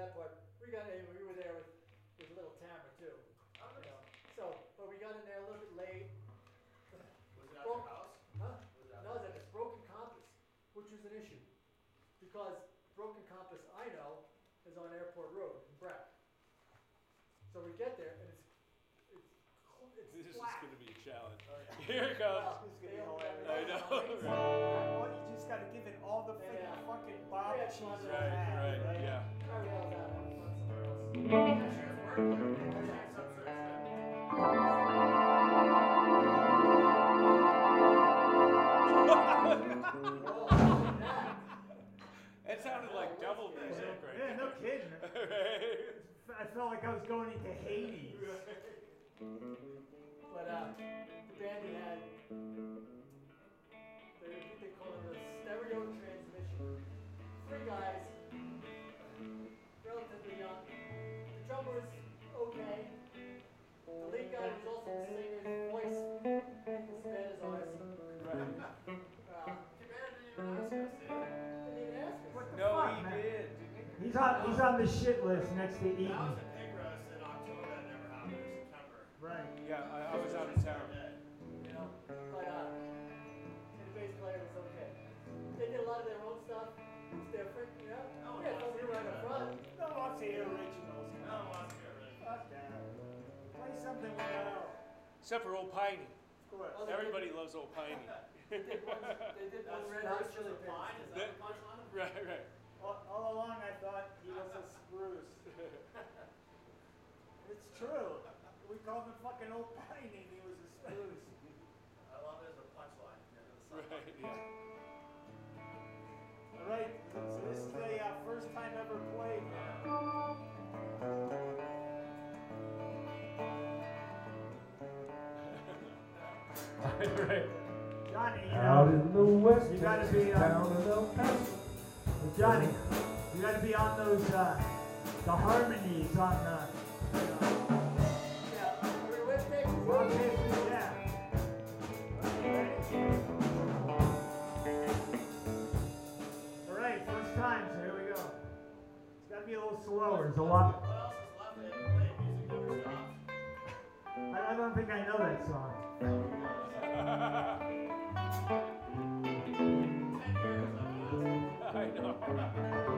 that part. We got in, we were there with, with little Tamara too, Oh, you know. So, but we got in there a little bit late. Was it at your house? Huh? Was it at No, that it's broken compass, which was an issue. Because broken compass, I know, is on Airport Road in Breck. So we get there and it's, it's, cl- it's This is gonna be a challenge. Oh, yeah. Here it comes. Well, This is gonna be hilarious. I know, right. Well, you just gotta give it all the Yeah. fucking Bob cheese fun. you Right, right, right? That. It sounded like double music right Yeah, no kidding. there. I felt like I was going into Hades. But uh, the band we had, The was okay. The lead guy was also the singer. His voice as bad as ours. Right. Uh, Too bad I didn't ask us, did didn't ask us. What the No, fuck, he man? did, didn't he? He's on, he's on the shit list next to That Eaton. was a pig roast in October. That never happened in September. Right. Yeah, I, I was out Play something we know. Except for Old Piney. Of course. Oh, they Everybody loves Old Piney. They did one. They did one red hot first chili is pine. Is that the punchline? Right, right. All, all along I thought he was a spruce. it's true. We called him fucking old Piney and he was a spruce. I love it as a punchline. You know, the song. Right, yeah. All right, so this is the uh, first time ever played. right. Johnny, you Out know, in the west You gotta be, town of El Paso. Johnny, you gotta be on those, uh, the harmonies on the, Yeah, are we with me? yeah. All right, first time, so here we go. It's gotta be a little slower. There's a lot. What else is left? They haven't played music never stops. I, I don't think I know that song. I know.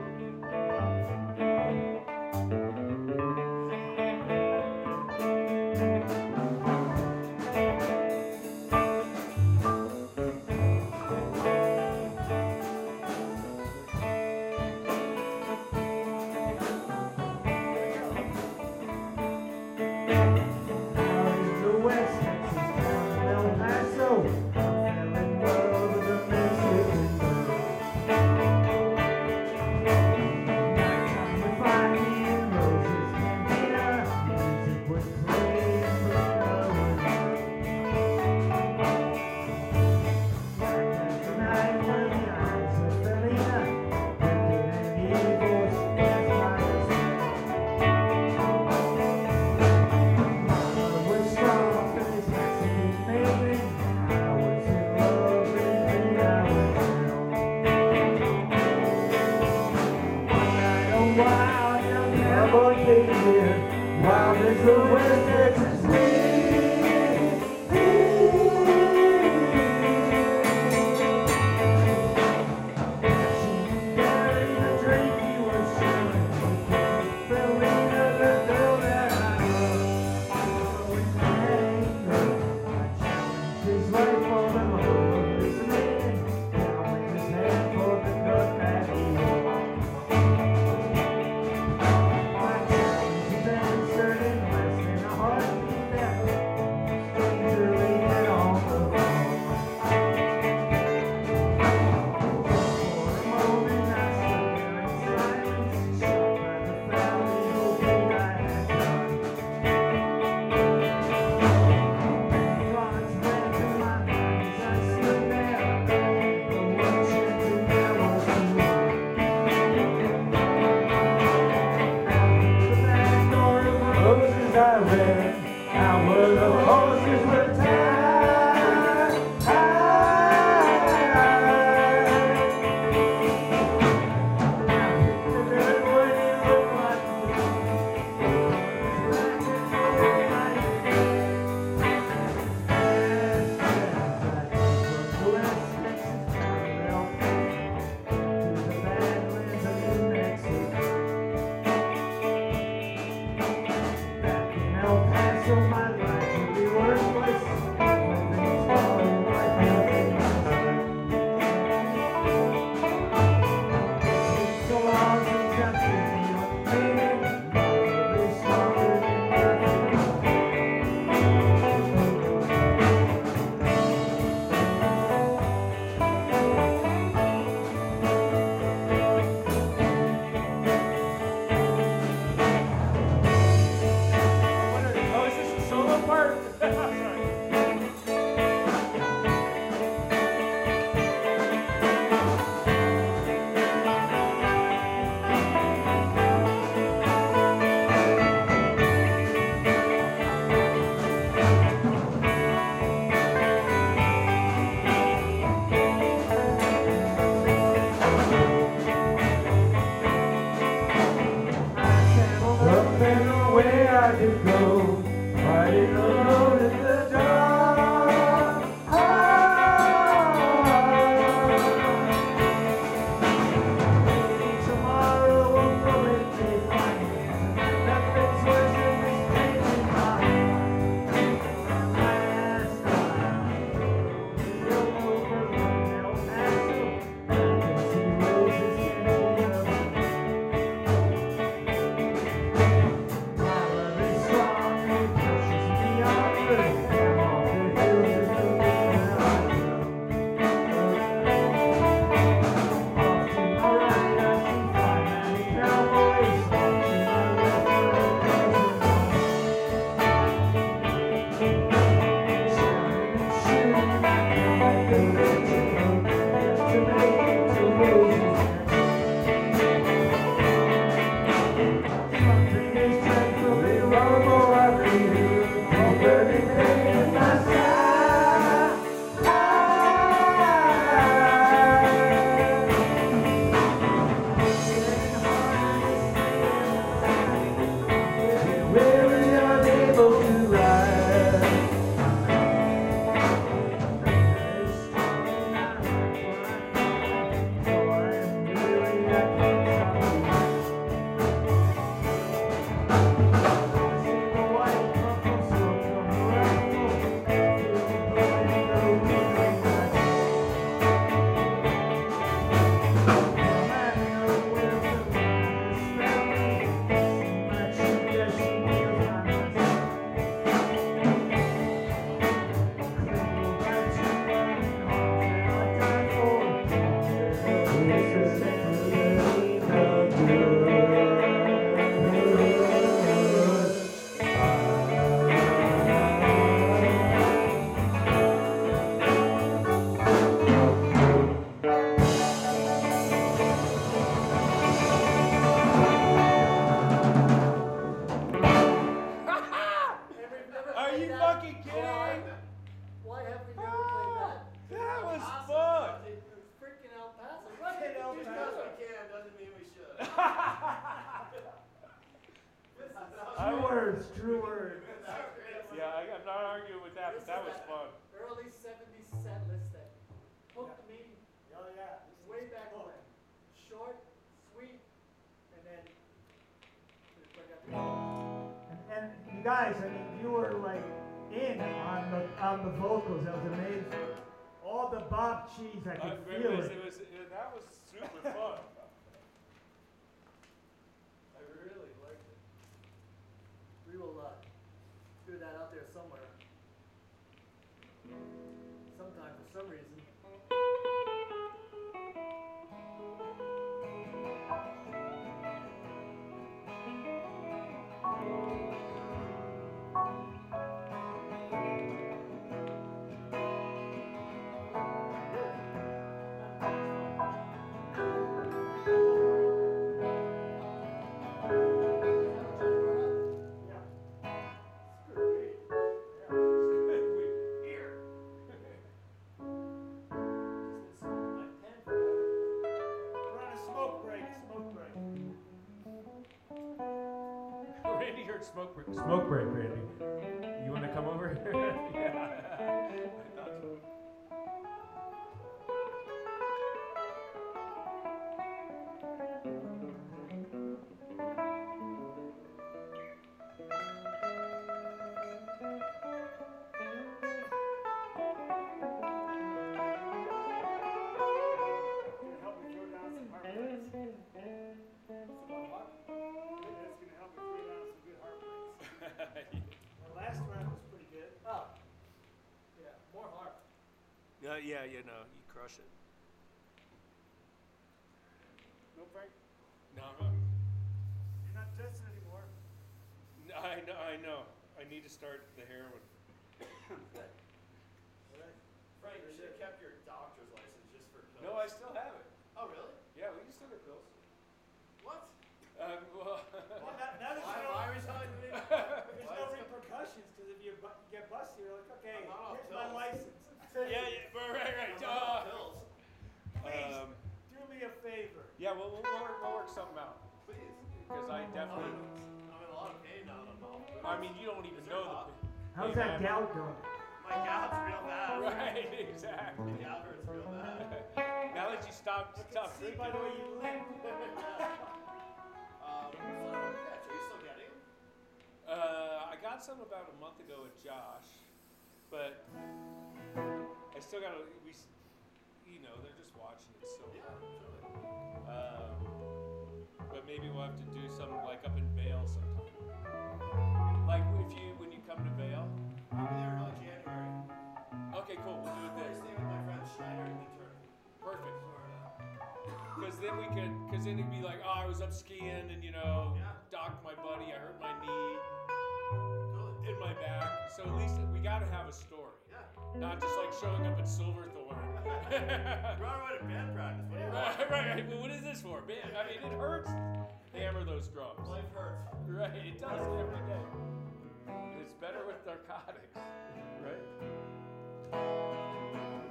that list that hooked yeah. me oh, yeah. Way back cool. when. Short, sweet, and then. And, you guys, I mean, you were like in on the on the vocals. That was amazing. All the Bob cheese, I could uh, feel it. it was, that was super fun. Uh, yeah, you know, you crush it. No Frank? No. You're not testing anymore. I know. I know. I need to start the heroin. All right. Frank, you should have kept your doctor's license just for. Pills. No, I still have. yeah, we'll, we'll, work, we'll work something out. Please. Because I definitely. I'm, in a lot of pain now. I mean, you don't even know the pain. How's that gal going? My gal's real bad. Right, exactly. My gal hurts real bad. now that you stop, stop. See by the way you limp. um, yeah, you still getting? Uh, I got some about a month ago with Josh, but I still got to you know, they're just watching it so. Yeah, totally. Um, but maybe we'll have to do something like up in Vail sometime. Like if you when you come to Vail. I'll be there in early January. Okay, cool. We'll do it then. staying with my friend Schneider in Minturn, Perfect. Because then we could, because then it'd be like, oh, I was up skiing and you know, Yeah. docked my buddy, I hurt my knee in my back. So at least we gotta have a story, Yeah. not just like showing up at Silverthorne. You're on our to band practice. What do you want? right, right, right. Well, what is this for, man? I mean, it hurts. Hammer those drums. Life hurts. Right, it does every day. It's better with narcotics, right?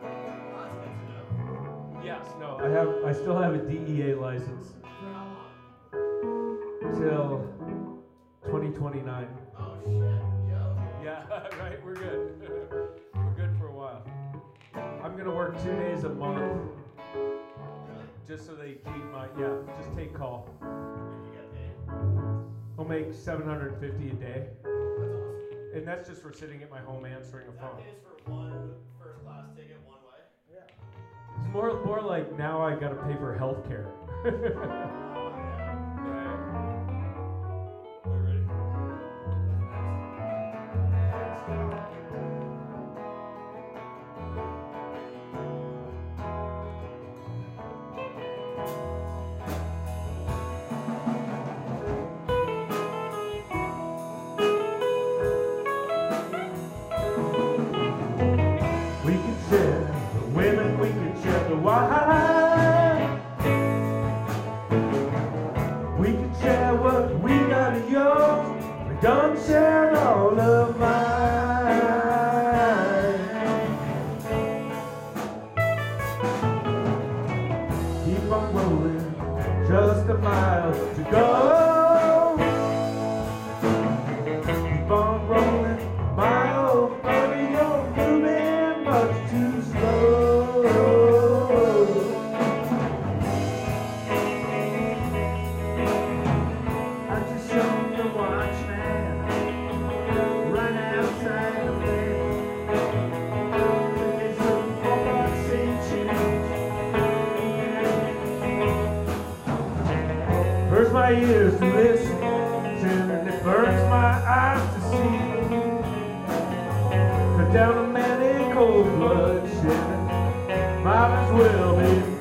Well, that's good to know. Yes. No. I have I still have a DEA license For till 2029. Oh shit, yo. Yeah. Right. We're good. I'm gonna work two days a month just so they keep my yeah. Just take call. When you get paid? I'll make 750 a day, and that's just for sitting at my home answering a That phone. pays for one first class ticket one way. It's more more like now I gotta pay for health care. down a man in cold blood might as well be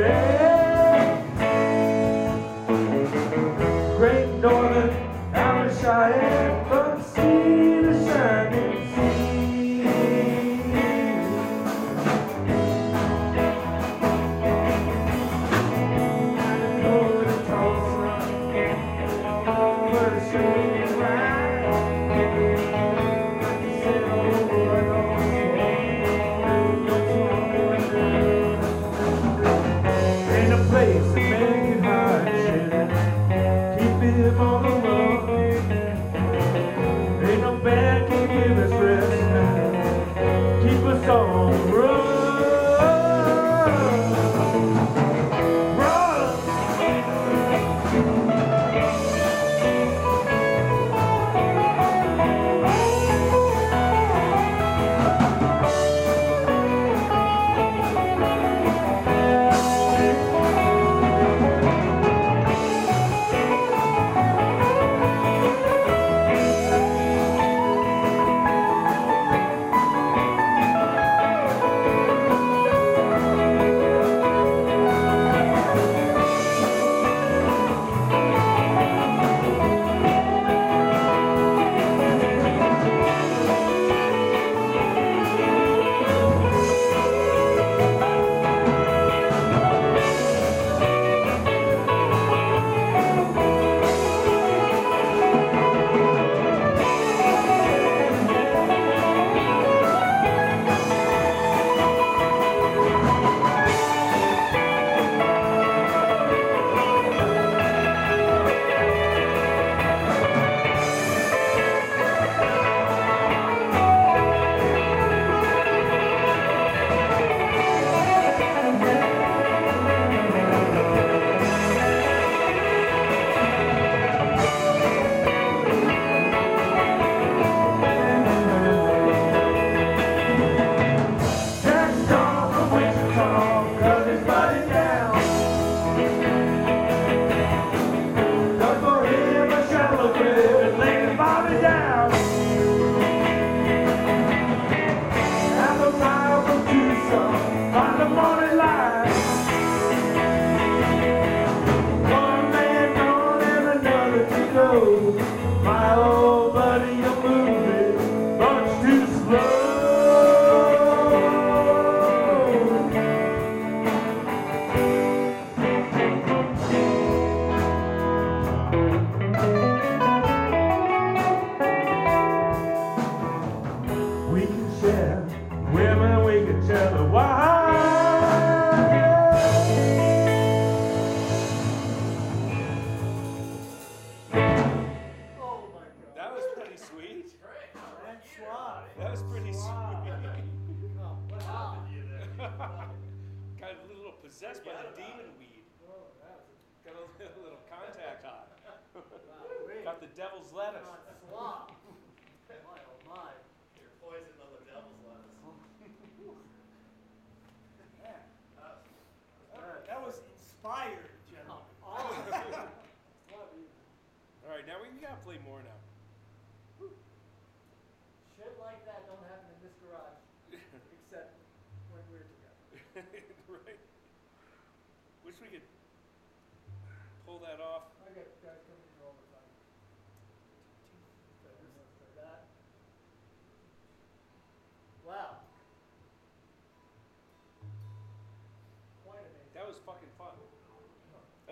네. my own.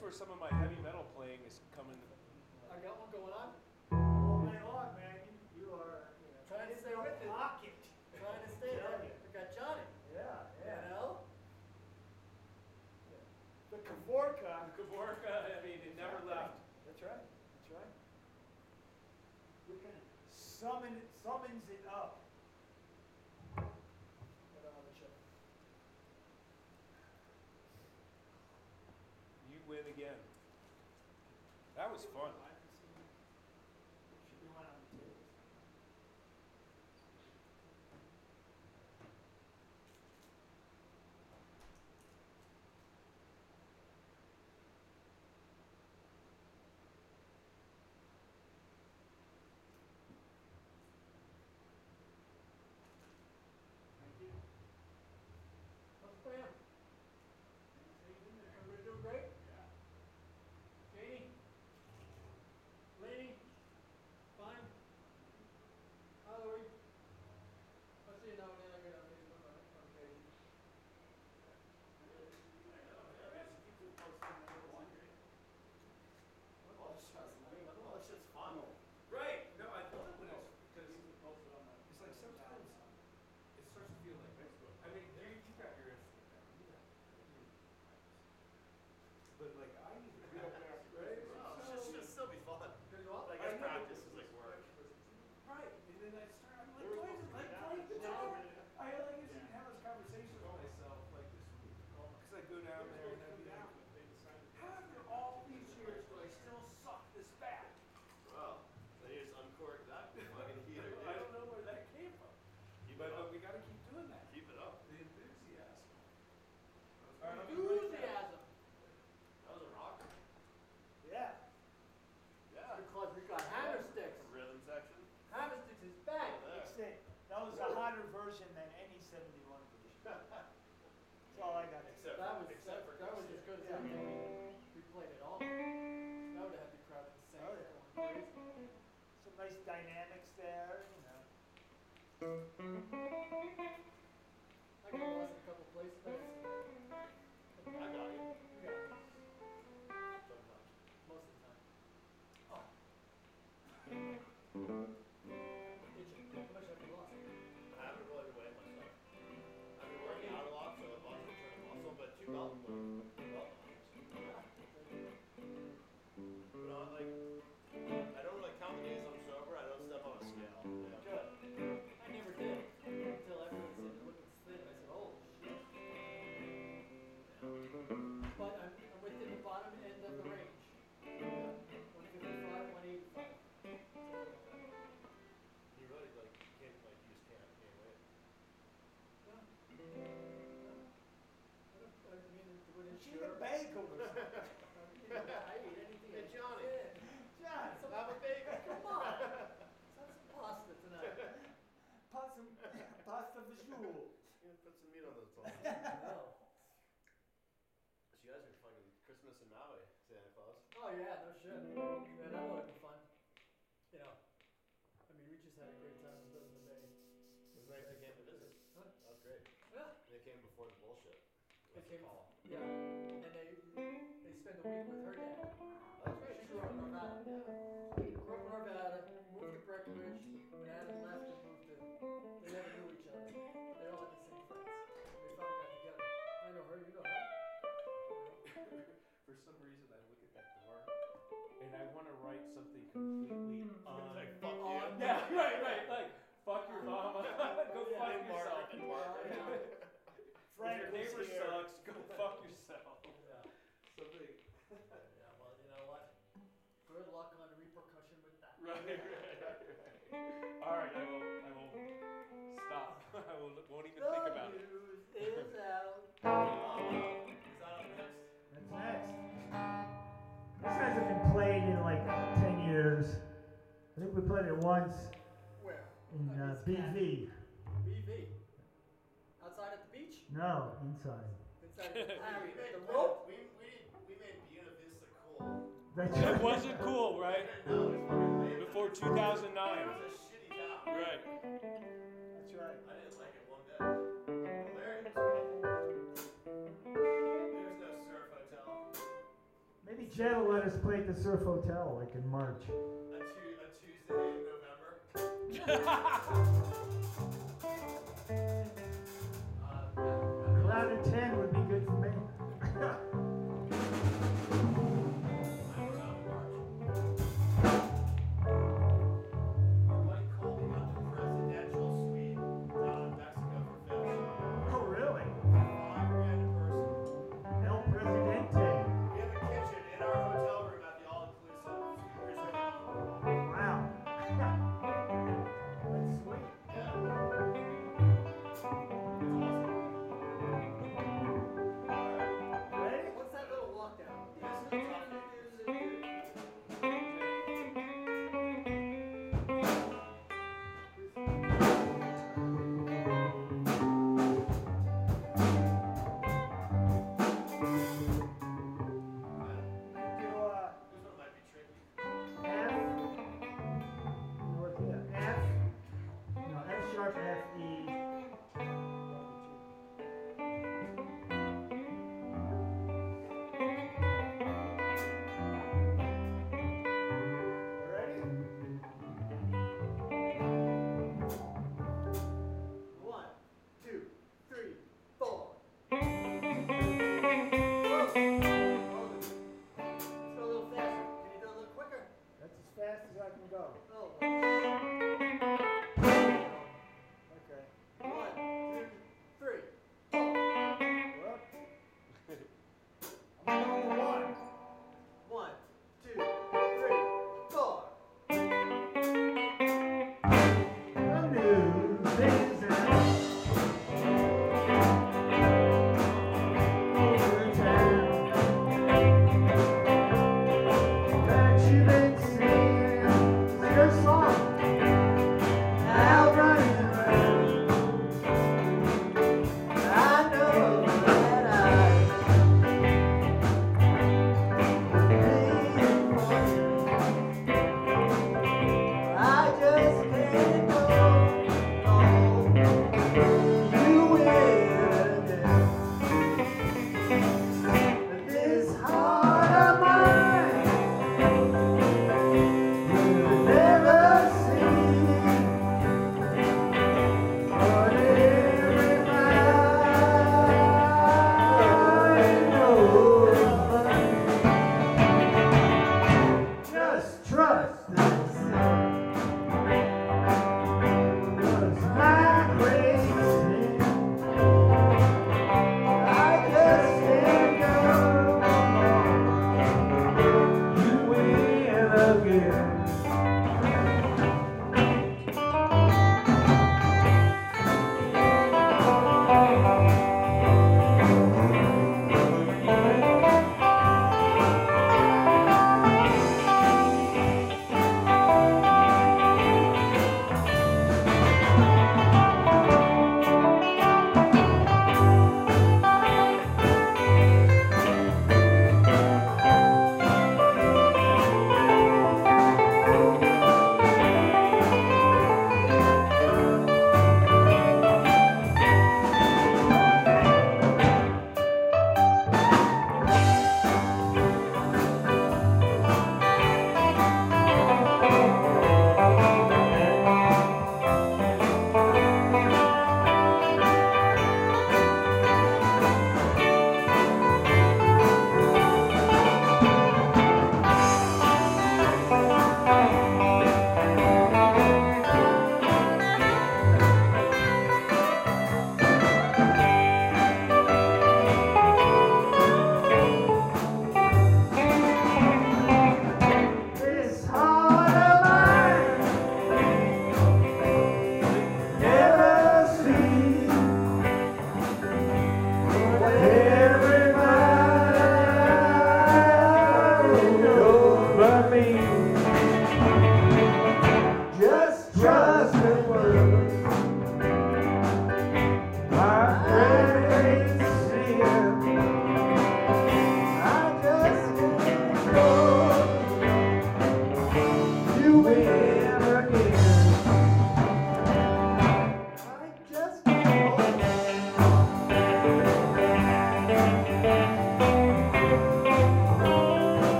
that's where some of my heavy metal playing is coming. I got one going on. All night long, man. You, are you know, trying to stay with it. Lock. Trying to stay with it. I got Johnny. Yeah, yeah. You know? The Kavorka. The Kavorka, I mean, it never yeah, left. That's right. That's right. We can summon win again. That was fun. like dynamics there, you know. I can go a couple places. kickball. Right. All right, I will, I will stop. I will, won't even the think about it. The news is out. oh, next? This hasn't been played in like 10 years. I think we played it once. Where? In uh, uh BV. BV? Outside at the beach? No, inside. Inside the, we the rope? We, we, we made Buena Vista cool. That wasn't cool, right? before 2009. Right. That's right. I didn't like it one bit. Hilarious. There's no surf hotel. Maybe Jen will let us play at the Surf Hotel like in March. A, Tuesday in November. uh, 11 10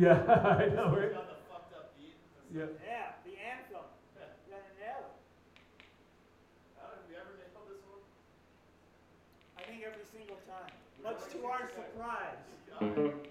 Yeah, I know, It's right? got the fucked up beat. Yeah. Yeah, the anthem. Gonna nail it. Adam, have you ever nailed this one? I think every single time. Much to our going to- surprise.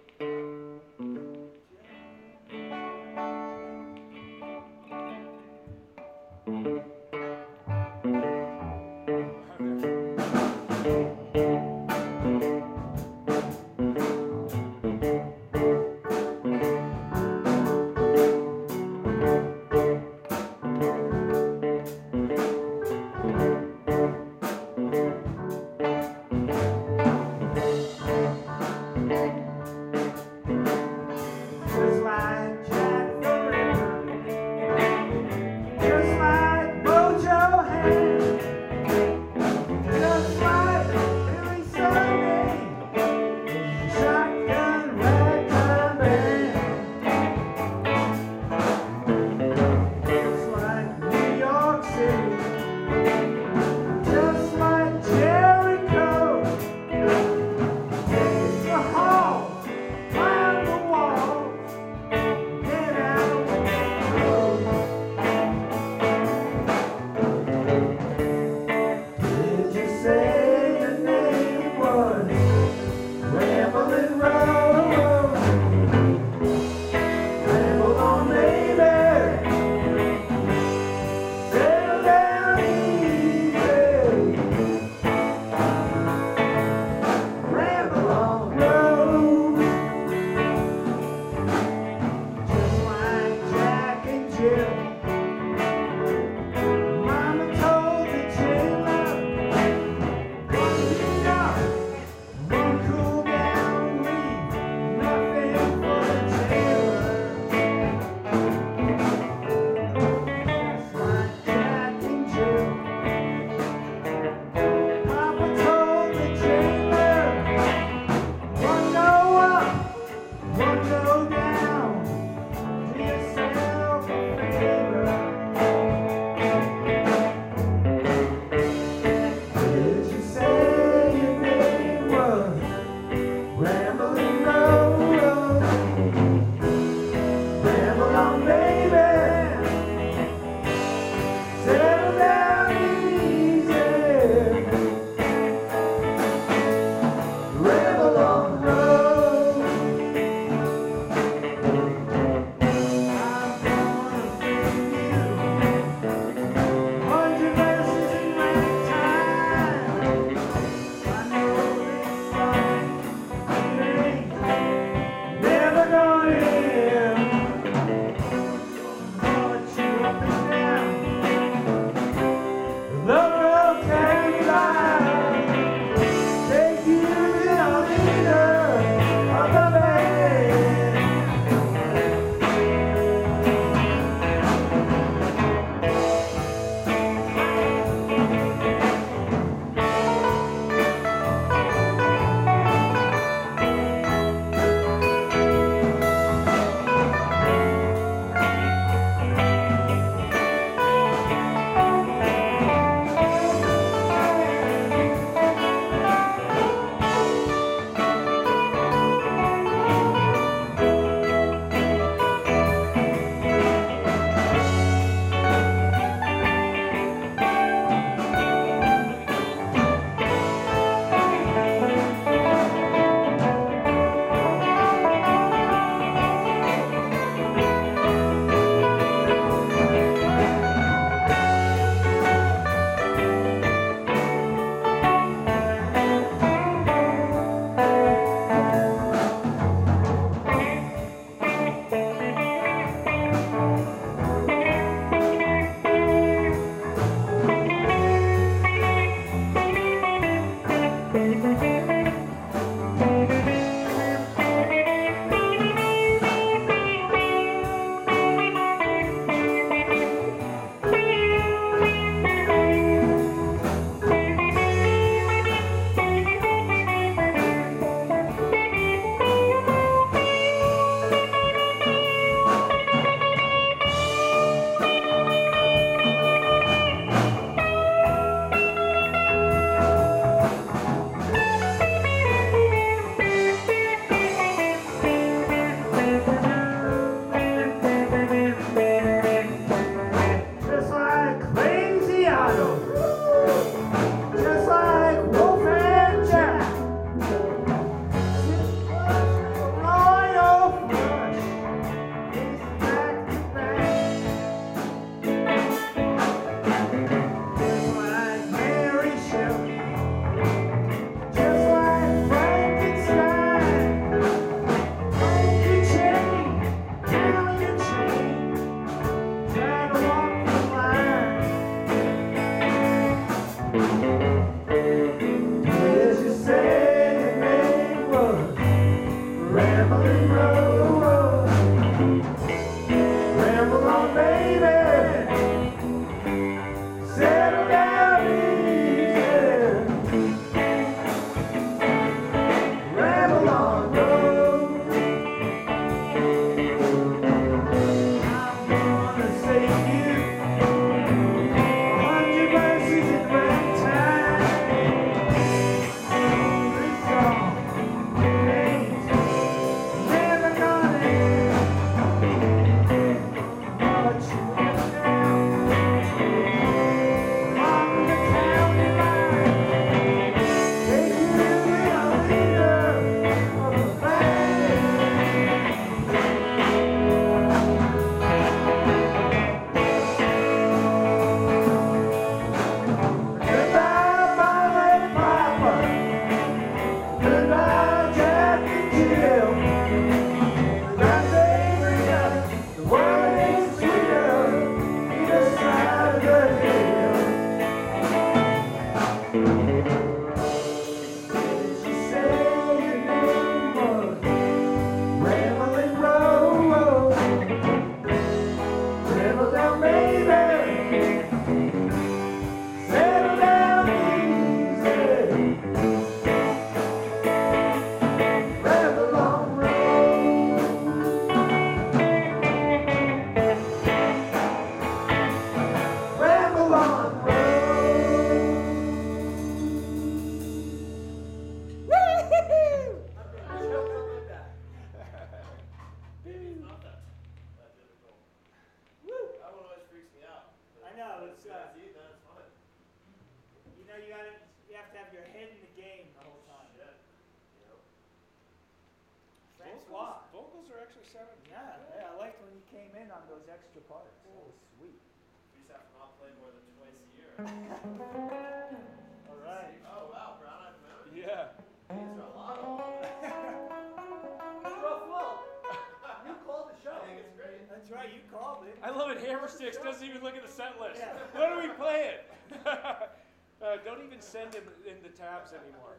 anymore.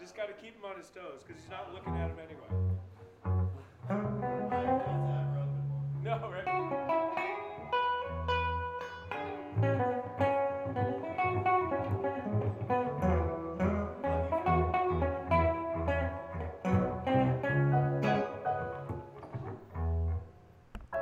Just got to keep him on his toes because he's not looking at him anyway. No, right?